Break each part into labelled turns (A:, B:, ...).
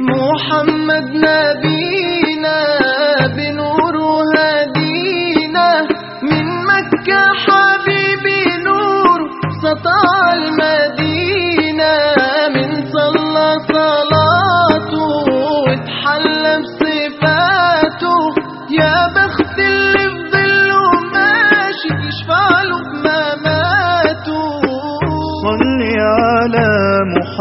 A: محمد نبينا بنور هدينا. من مكة حبيبي نور سطع المدينة. من صلى صلاته واتحلى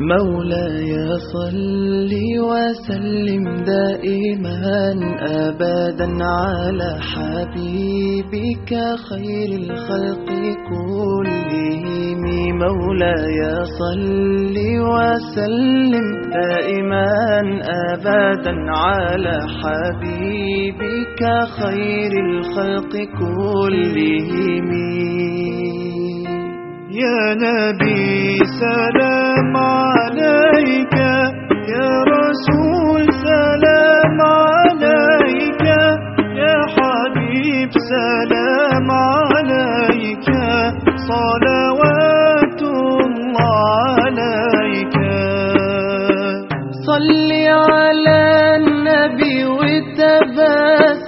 A: مولاي صل وسلم دائما ابدا على حبيبك خير الخلق كلهم. مولاي صل وسلم دائما ابدا على حبيبك خير الخلق كلهم.
B: يا نبي سلام صلوات الله عليك.
A: صل على النبي وتبسم.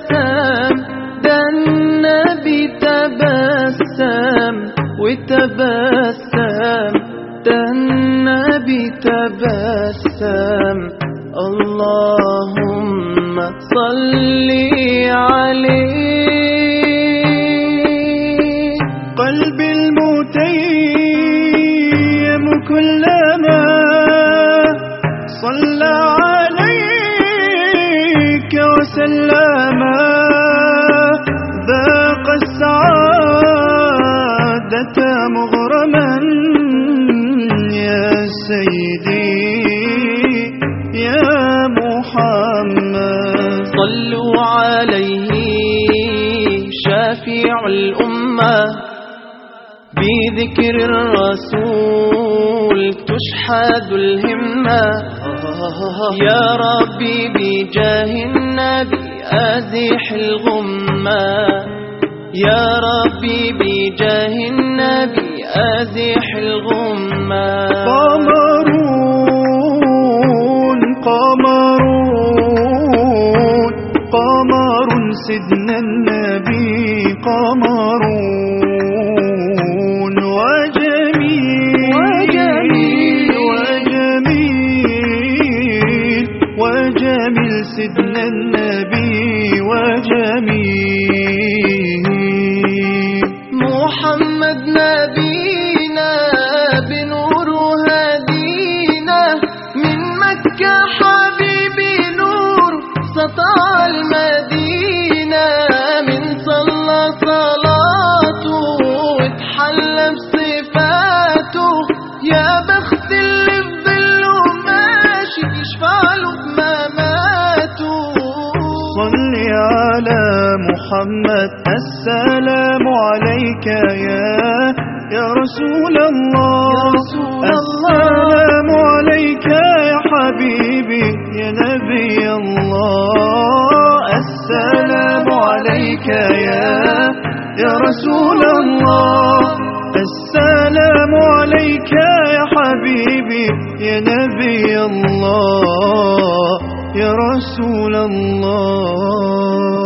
A: ده النبي تبسم وتبسم. ده النبي تبسم. اللهم صل عليه
B: وسلم ذاق السعادة مغرما يا سيدي يا محمد.
A: صلوا عليه شافع الأمة. بذكر الرسول تشحذ الهمة. يا ربي بجاه النبي أزح الغمة. يا ربي بجاه النبي أزح الغمة.
B: قمرون قمرون قمر سيدنا النبي. وجميل سيدنا النبي وجميل.
A: محمد نبينا
B: على محمد. السلام عليك يا يا رسول الله.
A: يا رسول الله.
B: السلام عليك يا حبيبي يا نبي الله. السلام عليك يا يا رسول الله. السلام عليك يا حبيبي يا نبي الله. يا رسول الله.